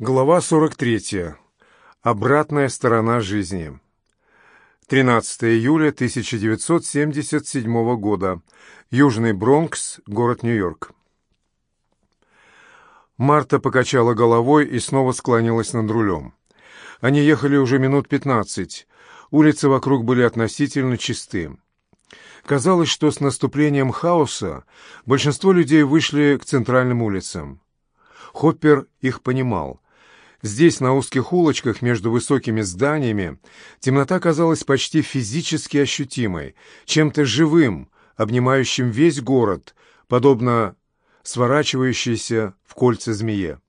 Глава 43. Обратная сторона жизни. 13 июля 1977 года. Южный Бронкс, город Нью-Йорк. Марта покачала головой и снова склонилась над рулем. Они ехали уже минут пятнадцать. Улицы вокруг были относительно чисты. Казалось, что с наступлением хаоса большинство людей вышли к центральным улицам. Хоппер их понимал. Здесь, на узких улочках между высокими зданиями, темнота казалась почти физически ощутимой, чем-то живым, обнимающим весь город, подобно сворачивающейся в кольца змее.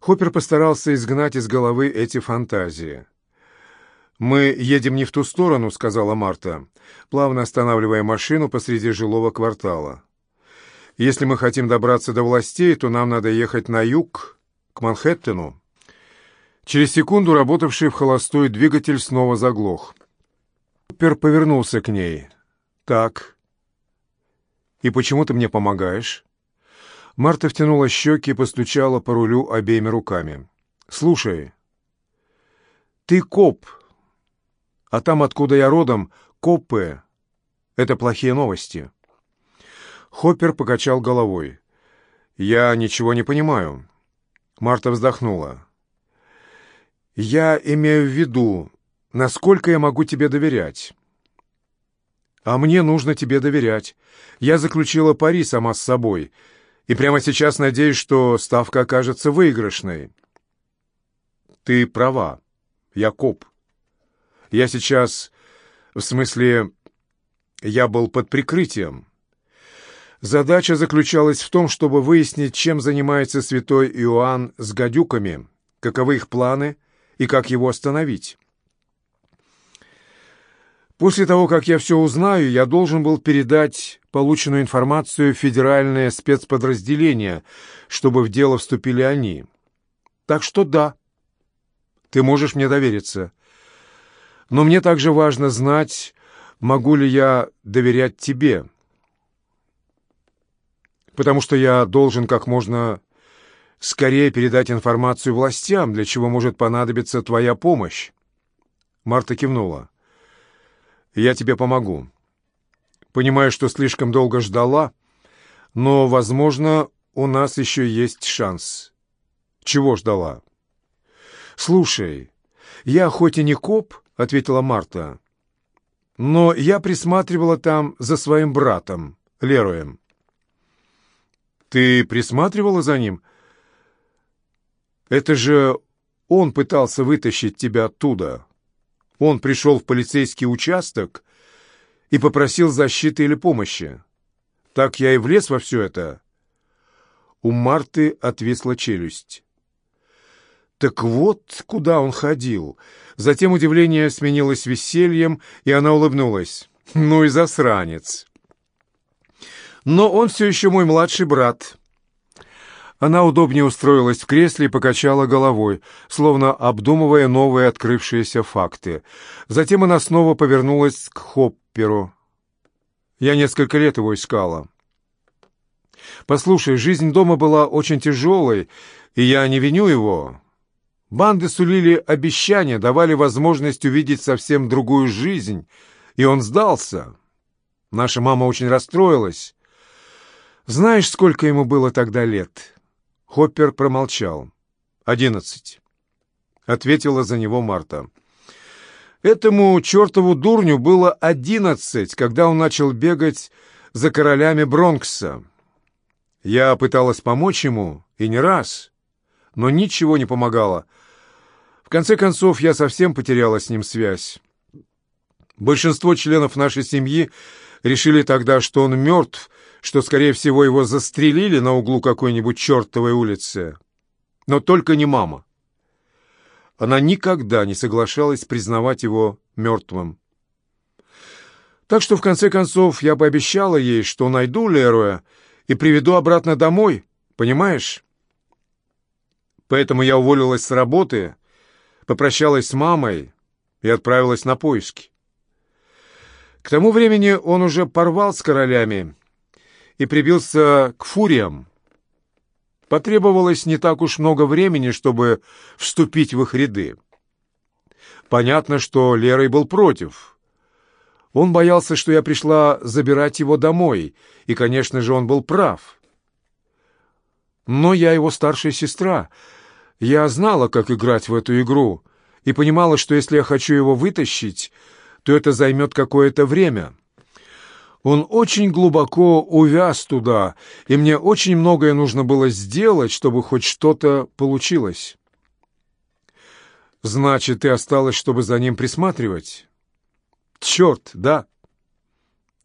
Хоппер постарался изгнать из головы эти фантазии. «Мы едем не в ту сторону», — сказала Марта, плавно останавливая машину посреди жилого квартала. «Если мы хотим добраться до властей, то нам надо ехать на юг, к Манхэттену». Через секунду работавший в холостой двигатель снова заглох. Хоппер повернулся к ней. «Так. И почему ты мне помогаешь?» Марта втянула щеки и постучала по рулю обеими руками. «Слушай, ты коп, а там, откуда я родом, копы. Это плохие новости». Хоппер покачал головой. «Я ничего не понимаю». Марта вздохнула. «Я имею в виду, насколько я могу тебе доверять». «А мне нужно тебе доверять. Я заключила пари сама с собой» и прямо сейчас надеюсь, что ставка окажется выигрышной. Ты права. Я коп. Я сейчас... В смысле, я был под прикрытием. Задача заключалась в том, чтобы выяснить, чем занимается святой Иоанн с гадюками, каковы их планы и как его остановить. После того, как я все узнаю, я должен был передать полученную информацию в федеральное спецподразделение, чтобы в дело вступили они. Так что да, ты можешь мне довериться. Но мне также важно знать, могу ли я доверять тебе. Потому что я должен как можно скорее передать информацию властям, для чего может понадобиться твоя помощь. Марта кивнула. Я тебе помогу. Понимаю, что слишком долго ждала, но, возможно, у нас еще есть шанс. Чего ждала? Слушай, я хоть и не коп, — ответила Марта, — но я присматривала там за своим братом, Леруем. Ты присматривала за ним? Это же он пытался вытащить тебя оттуда. Он пришел в полицейский участок и попросил защиты или помощи. Так я и влез во все это. У Марты отвисла челюсть. Так вот, куда он ходил. Затем удивление сменилось весельем, и она улыбнулась. Ну и засранец. Но он все еще мой младший брат. Она удобнее устроилась в кресле и покачала головой, словно обдумывая новые открывшиеся факты. Затем она снова повернулась к Хопперу. «Я несколько лет его искала». «Послушай, жизнь дома была очень тяжелой, и я не виню его. Банды сулили обещания, давали возможность увидеть совсем другую жизнь, и он сдался. Наша мама очень расстроилась. Знаешь, сколько ему было тогда лет?» Хоппер промолчал. «Одиннадцать», — ответила за него Марта. «Этому чертову дурню было одиннадцать, когда он начал бегать за королями Бронкса. Я пыталась помочь ему, и не раз, но ничего не помогало. В конце концов, я совсем потеряла с ним связь. Большинство членов нашей семьи решили тогда, что он мертв, что, скорее всего, его застрелили на углу какой-нибудь чертовой улицы. Но только не мама. Она никогда не соглашалась признавать его мертвым. Так что, в конце концов, я пообещала ей, что найду Леруя и приведу обратно домой, понимаешь? Поэтому я уволилась с работы, попрощалась с мамой и отправилась на поиски. К тому времени он уже порвал с королями и прибился к фуриям. Потребовалось не так уж много времени, чтобы вступить в их ряды. Понятно, что Лерой был против. Он боялся, что я пришла забирать его домой, и, конечно же, он был прав. Но я его старшая сестра. Я знала, как играть в эту игру, и понимала, что если я хочу его вытащить, то это займет какое-то время. Он очень глубоко увяз туда, и мне очень многое нужно было сделать, чтобы хоть что-то получилось. «Значит, ты осталась, чтобы за ним присматривать?» «Черт, да.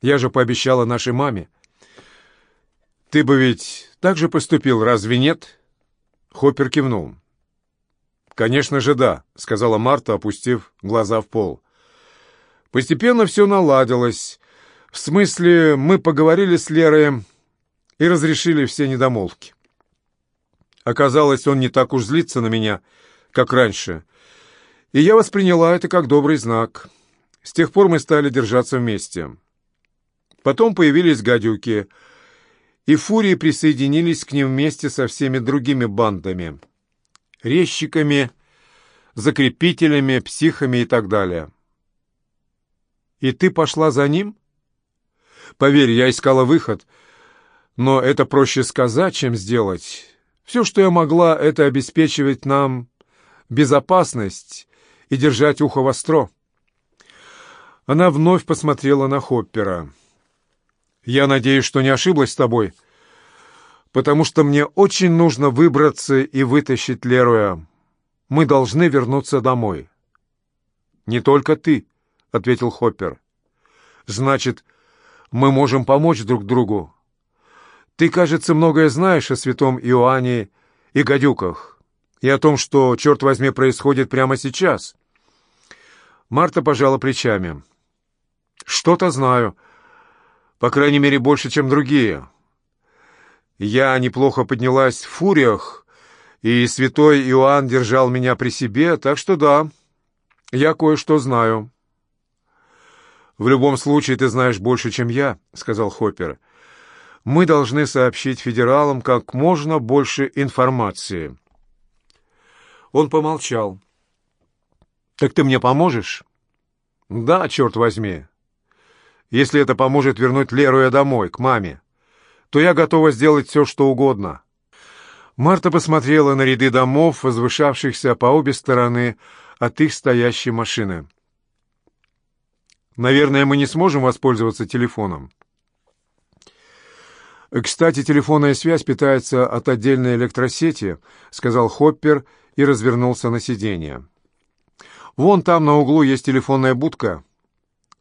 Я же пообещала нашей маме. Ты бы ведь так же поступил, разве нет?» Хоппер кивнул. «Конечно же, да», — сказала Марта, опустив глаза в пол. Постепенно все наладилось. В смысле, мы поговорили с Лерой и разрешили все недомолвки. Оказалось, он не так уж злится на меня, как раньше, и я восприняла это как добрый знак. С тех пор мы стали держаться вместе. Потом появились гадюки, и фурии присоединились к ним вместе со всеми другими бандами. Резчиками, закрепителями, психами и так далее. И ты пошла за ним? Поверь, я искала выход, но это проще сказать, чем сделать. Все, что я могла, это обеспечивать нам безопасность и держать ухо востро. Она вновь посмотрела на Хоппера. «Я надеюсь, что не ошиблась с тобой, потому что мне очень нужно выбраться и вытащить Леруя. Мы должны вернуться домой». «Не только ты», — ответил Хоппер. «Значит, мы можем помочь друг другу. Ты, кажется, многое знаешь о святом Иоанне и гадюках, и о том, что, черт возьми, происходит прямо сейчас». Марта пожала плечами. «Что-то знаю. По крайней мере, больше, чем другие. Я неплохо поднялась в фуриях, и святой Иоанн держал меня при себе, так что да, я кое-что знаю». «В любом случае ты знаешь больше, чем я», — сказал Хоппер. «Мы должны сообщить федералам как можно больше информации». Он помолчал. «Так ты мне поможешь?» «Да, черт возьми. Если это поможет вернуть Леру домой, к маме, то я готова сделать все, что угодно». Марта посмотрела на ряды домов, возвышавшихся по обе стороны от их стоящей машины. Наверное, мы не сможем воспользоваться телефоном. «Кстати, телефонная связь питается от отдельной электросети», — сказал Хоппер и развернулся на сиденье. «Вон там на углу есть телефонная будка.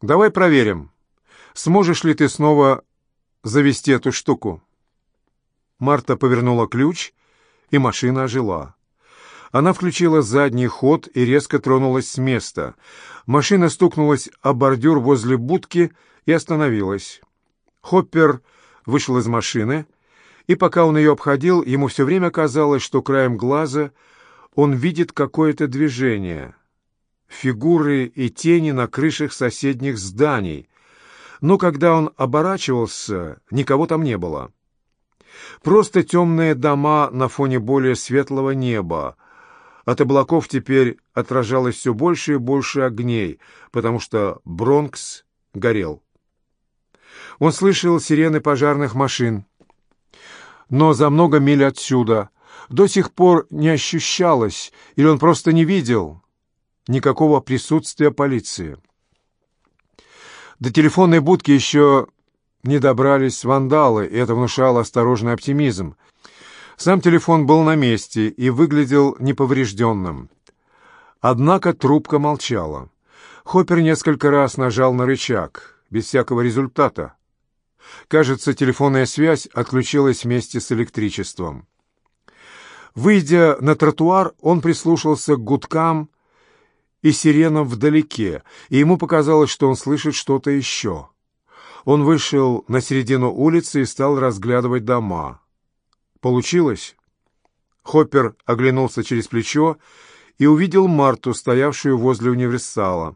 Давай проверим, сможешь ли ты снова завести эту штуку». Марта повернула ключ, и машина ожила. Она включила задний ход и резко тронулась с места. Машина стукнулась о бордюр возле будки и остановилась. Хоппер вышел из машины, и пока он ее обходил, ему все время казалось, что краем глаза он видит какое-то движение. Фигуры и тени на крышах соседних зданий. Но когда он оборачивался, никого там не было. Просто темные дома на фоне более светлого неба, от облаков теперь отражалось все больше и больше огней, потому что Бронкс горел. Он слышал сирены пожарных машин. Но за много миль отсюда до сих пор не ощущалось, или он просто не видел никакого присутствия полиции. До телефонной будки еще не добрались вандалы, и это внушало осторожный оптимизм. Сам телефон был на месте и выглядел неповрежденным. Однако трубка молчала. Хоппер несколько раз нажал на рычаг, без всякого результата. Кажется, телефонная связь отключилась вместе с электричеством. Выйдя на тротуар, он прислушался к гудкам и сиренам вдалеке, и ему показалось, что он слышит что-то еще. Он вышел на середину улицы и стал разглядывать дома. Получилось? Хоппер оглянулся через плечо и увидел Марту, стоявшую возле универсала.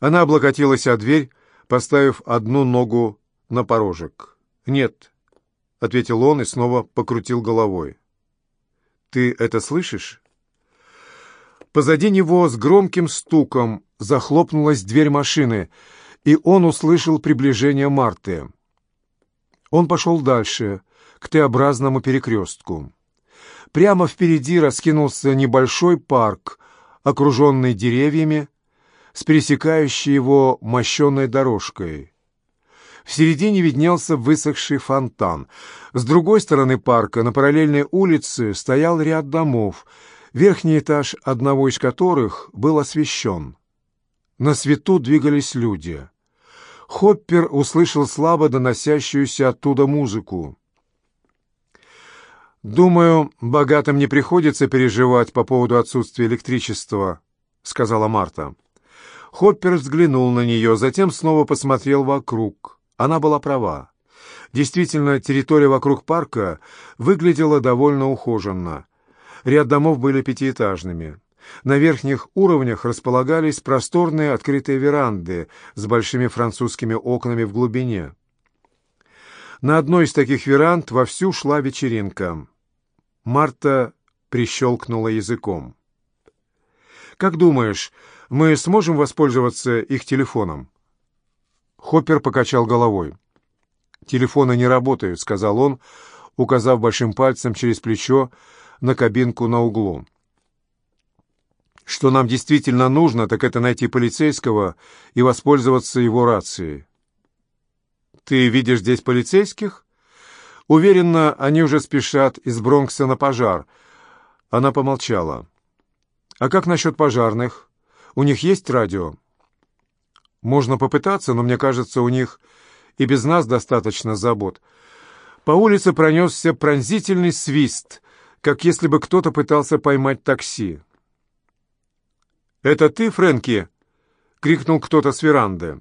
Она облокотилась о дверь, поставив одну ногу на порожек. «Нет», — ответил он и снова покрутил головой. «Ты это слышишь?» Позади него с громким стуком захлопнулась дверь машины, и он услышал приближение Марты. Он пошел дальше, к Т-образному перекрестку. Прямо впереди раскинулся небольшой парк, окруженный деревьями, с пересекающей его мощенной дорожкой. В середине виднелся высохший фонтан. С другой стороны парка, на параллельной улице, стоял ряд домов, верхний этаж одного из которых был освещен. На свету двигались люди. Хоппер услышал слабо доносящуюся оттуда музыку. «Думаю, богатым не приходится переживать по поводу отсутствия электричества», — сказала Марта. Хоппер взглянул на нее, затем снова посмотрел вокруг. Она была права. Действительно, территория вокруг парка выглядела довольно ухоженно. Ряд домов были пятиэтажными. На верхних уровнях располагались просторные открытые веранды с большими французскими окнами в глубине. На одной из таких веранд вовсю шла вечеринка. Марта прищелкнула языком. «Как думаешь, мы сможем воспользоваться их телефоном?» Хоппер покачал головой. «Телефоны не работают», — сказал он, указав большим пальцем через плечо на кабинку на углу. «Что нам действительно нужно, так это найти полицейского и воспользоваться его рацией». «Ты видишь здесь полицейских?» Уверенно, они уже спешат из Бронкса на пожар. Она помолчала. «А как насчет пожарных? У них есть радио?» «Можно попытаться, но мне кажется, у них и без нас достаточно забот». По улице пронесся пронзительный свист, как если бы кто-то пытался поймать такси. «Это ты, Фрэнки?» — крикнул кто-то с веранды.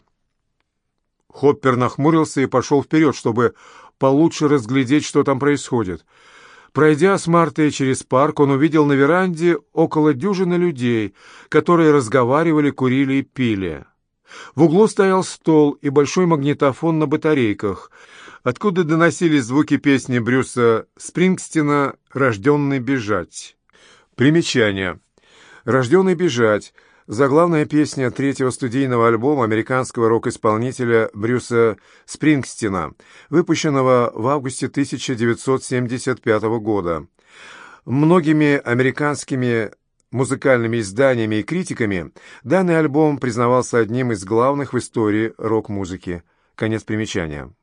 Хоппер нахмурился и пошел вперед, чтобы получше разглядеть, что там происходит. Пройдя с Мартой через парк, он увидел на веранде около дюжины людей, которые разговаривали, курили и пили. В углу стоял стол и большой магнитофон на батарейках, откуда доносились звуки песни Брюса Спрингстина «Рожденный бежать». Примечание. «Рожденный бежать» Заглавная песня третьего студийного альбома американского рок-исполнителя Брюса Спрингстина, выпущенного в августе 1975 года. Многими американскими музыкальными изданиями и критиками данный альбом признавался одним из главных в истории рок-музыки. Конец примечания.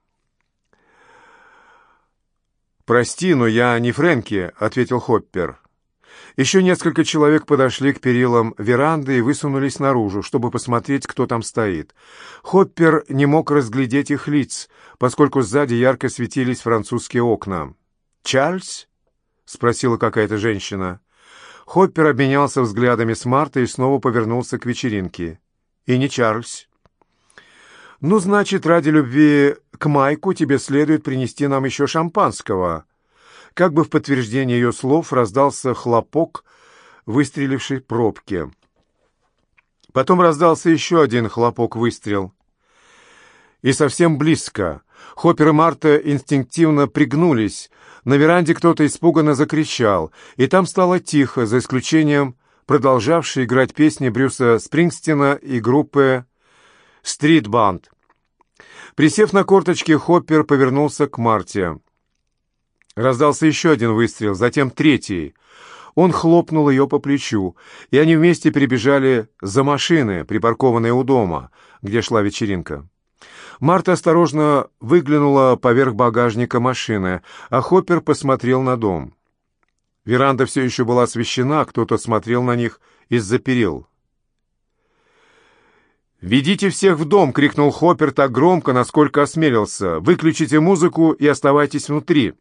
«Прости, но я не Фрэнки», — ответил Хоппер. Еще несколько человек подошли к перилам веранды и высунулись наружу, чтобы посмотреть, кто там стоит. Хоппер не мог разглядеть их лиц, поскольку сзади ярко светились французские окна. «Чарльз?» — спросила какая-то женщина. Хоппер обменялся взглядами с Мартой и снова повернулся к вечеринке. «И не Чарльз». «Ну, значит, ради любви к Майку тебе следует принести нам еще шампанского», как бы в подтверждение ее слов раздался хлопок выстрелившей пробки. Потом раздался еще один хлопок-выстрел. И совсем близко. Хоппер и Марта инстинктивно пригнулись. На веранде кто-то испуганно закричал, и там стало тихо, за исключением продолжавшей играть песни Брюса Спрингстина и группы «Стрит Банд». Присев на корточки, Хоппер повернулся к Марте. Раздался еще один выстрел, затем третий. Он хлопнул ее по плечу, и они вместе перебежали за машины, припаркованные у дома, где шла вечеринка. Марта осторожно выглянула поверх багажника машины, а Хоппер посмотрел на дом. Веранда все еще была освещена, кто-то смотрел на них из-за перил. «Ведите всех в дом!» — крикнул Хоппер так громко, насколько осмелился. «Выключите музыку и оставайтесь внутри!»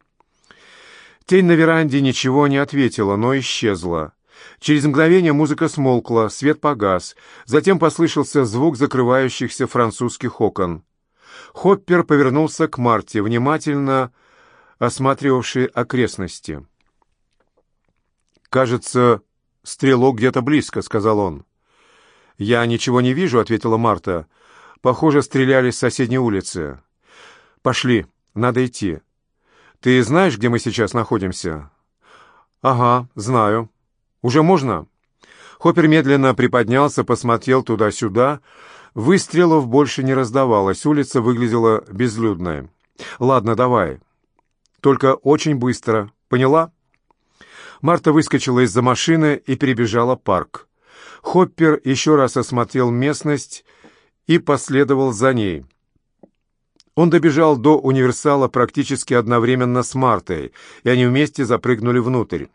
Тень на веранде ничего не ответила, но исчезла. Через мгновение музыка смолкла, свет погас. Затем послышался звук закрывающихся французских окон. Хоппер повернулся к Марте, внимательно осматривавшей окрестности. «Кажется, стрелок где-то близко», — сказал он. «Я ничего не вижу», — ответила Марта. «Похоже, стреляли с соседней улицы». «Пошли, надо идти. «Ты знаешь, где мы сейчас находимся?» «Ага, знаю. Уже можно?» Хоппер медленно приподнялся, посмотрел туда-сюда. Выстрелов больше не раздавалось, улица выглядела безлюдной. «Ладно, давай. Только очень быстро. Поняла?» Марта выскочила из-за машины и перебежала парк. Хоппер еще раз осмотрел местность и последовал за ней. Он добежал до универсала практически одновременно с Мартой, и они вместе запрыгнули внутрь.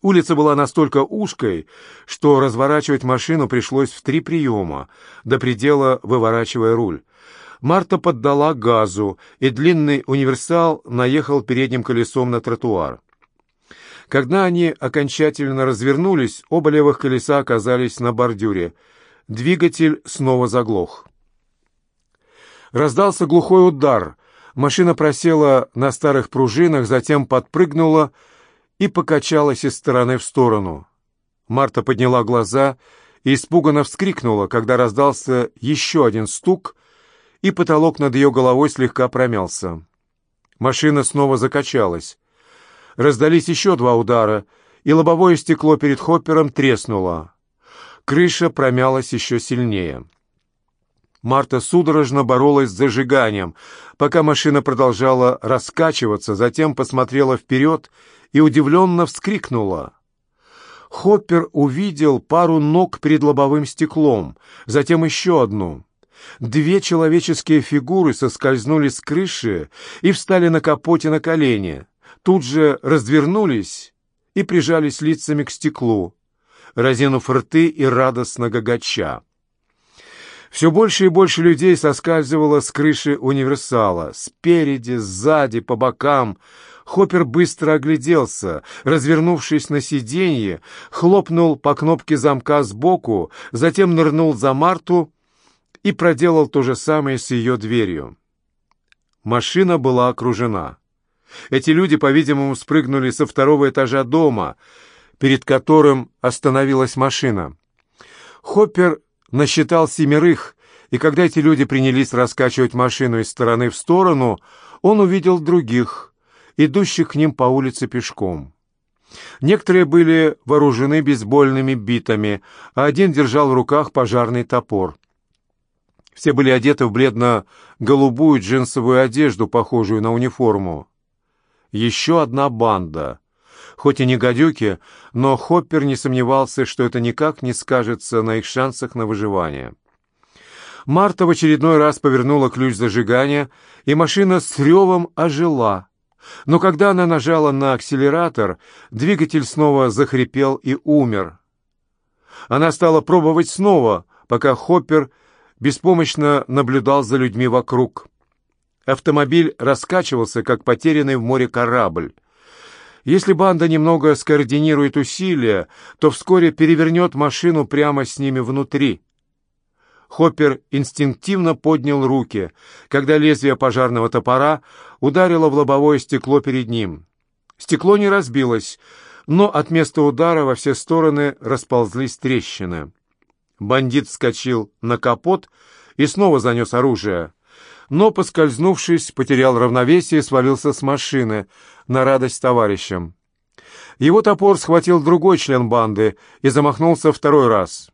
Улица была настолько узкой, что разворачивать машину пришлось в три приема, до предела выворачивая руль. Марта поддала газу, и длинный универсал наехал передним колесом на тротуар. Когда они окончательно развернулись, оба левых колеса оказались на бордюре. Двигатель снова заглох. Раздался глухой удар. Машина просела на старых пружинах, затем подпрыгнула и покачалась из стороны в сторону. Марта подняла глаза и испуганно вскрикнула, когда раздался еще один стук, и потолок над ее головой слегка промялся. Машина снова закачалась. Раздались еще два удара, и лобовое стекло перед Хоппером треснуло. Крыша промялась еще сильнее. Марта судорожно боролась с зажиганием, пока машина продолжала раскачиваться, затем посмотрела вперед и удивленно вскрикнула. Хоппер увидел пару ног перед лобовым стеклом, затем еще одну. Две человеческие фигуры соскользнули с крыши и встали на капоте на колени тут же развернулись и прижались лицами к стеклу, разинув рты и радостно гагача. Все больше и больше людей соскальзывало с крыши универсала. Спереди, сзади, по бокам. Хоппер быстро огляделся, развернувшись на сиденье, хлопнул по кнопке замка сбоку, затем нырнул за Марту и проделал то же самое с ее дверью. Машина была окружена. Эти люди, по-видимому, спрыгнули со второго этажа дома, перед которым остановилась машина. Хоппер насчитал семерых, и когда эти люди принялись раскачивать машину из стороны в сторону, он увидел других, идущих к ним по улице пешком. Некоторые были вооружены бейсбольными битами, а один держал в руках пожарный топор. Все были одеты в бледно-голубую джинсовую одежду, похожую на униформу еще одна банда. Хоть и не гадюки, но Хоппер не сомневался, что это никак не скажется на их шансах на выживание. Марта в очередной раз повернула ключ зажигания, и машина с ревом ожила. Но когда она нажала на акселератор, двигатель снова захрипел и умер. Она стала пробовать снова, пока Хоппер беспомощно наблюдал за людьми вокруг. Автомобиль раскачивался, как потерянный в море корабль. Если банда немного скоординирует усилия, то вскоре перевернет машину прямо с ними внутри. Хоппер инстинктивно поднял руки, когда лезвие пожарного топора ударило в лобовое стекло перед ним. Стекло не разбилось, но от места удара во все стороны расползлись трещины. Бандит вскочил на капот и снова занес оружие но, поскользнувшись, потерял равновесие и свалился с машины на радость товарищам. Его топор схватил другой член банды и замахнулся второй раз.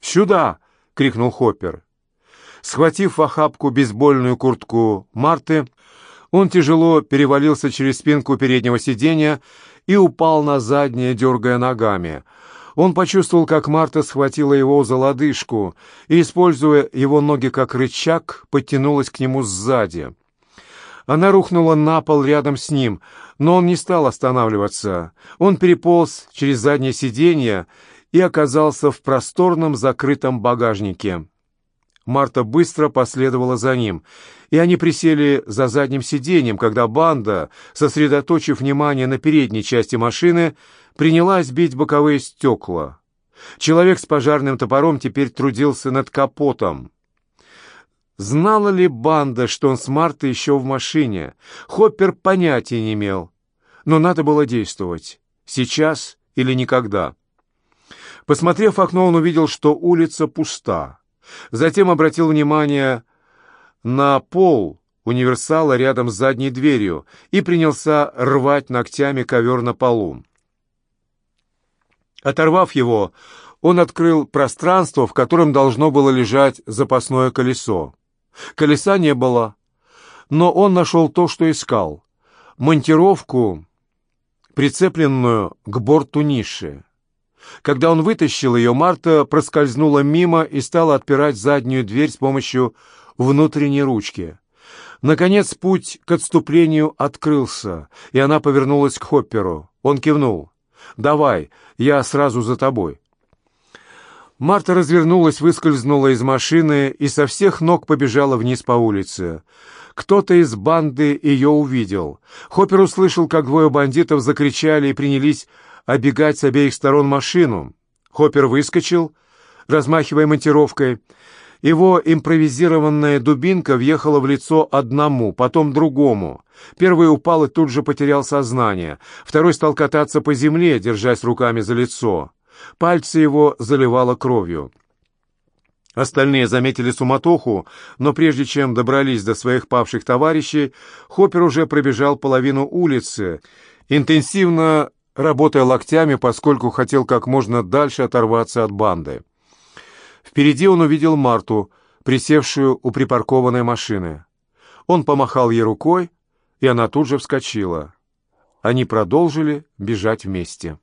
«Сюда!» — крикнул Хоппер. Схватив в охапку бейсбольную куртку Марты, он тяжело перевалился через спинку переднего сиденья и упал на заднее, дергая ногами — он почувствовал, как Марта схватила его за лодыжку и, используя его ноги как рычаг, подтянулась к нему сзади. Она рухнула на пол рядом с ним, но он не стал останавливаться. Он переполз через заднее сиденье и оказался в просторном закрытом багажнике. Марта быстро последовала за ним, и они присели за задним сиденьем, когда банда, сосредоточив внимание на передней части машины, принялась бить боковые стекла. Человек с пожарным топором теперь трудился над капотом. Знала ли банда, что он с Мартой еще в машине? Хоппер понятия не имел. Но надо было действовать. Сейчас или никогда. Посмотрев в окно, он увидел, что улица пуста. Затем обратил внимание на пол универсала рядом с задней дверью и принялся рвать ногтями ковер на полу. Оторвав его, он открыл пространство, в котором должно было лежать запасное колесо. Колеса не было, но он нашел то, что искал — монтировку, прицепленную к борту ниши. Когда он вытащил ее, Марта проскользнула мимо и стала отпирать заднюю дверь с помощью внутренней ручки. Наконец путь к отступлению открылся, и она повернулась к Хопперу. Он кивнул. «Давай, я сразу за тобой». Марта развернулась, выскользнула из машины и со всех ног побежала вниз по улице. Кто-то из банды ее увидел. Хоппер услышал, как двое бандитов закричали и принялись обегать с обеих сторон машину. Хоппер выскочил, размахивая монтировкой. Его импровизированная дубинка въехала в лицо одному, потом другому. Первый упал и тут же потерял сознание. Второй стал кататься по земле, держась руками за лицо. Пальцы его заливало кровью. Остальные заметили суматоху, но прежде чем добрались до своих павших товарищей, Хоппер уже пробежал половину улицы, интенсивно работая локтями, поскольку хотел как можно дальше оторваться от банды. Впереди он увидел Марту, присевшую у припаркованной машины. Он помахал ей рукой, и она тут же вскочила. Они продолжили бежать вместе.